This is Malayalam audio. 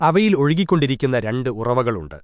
അവയിൽ ഒഴുകിക്കൊണ്ടിരിക്കുന്ന രണ്ട് ഉറവകളുണ്ട്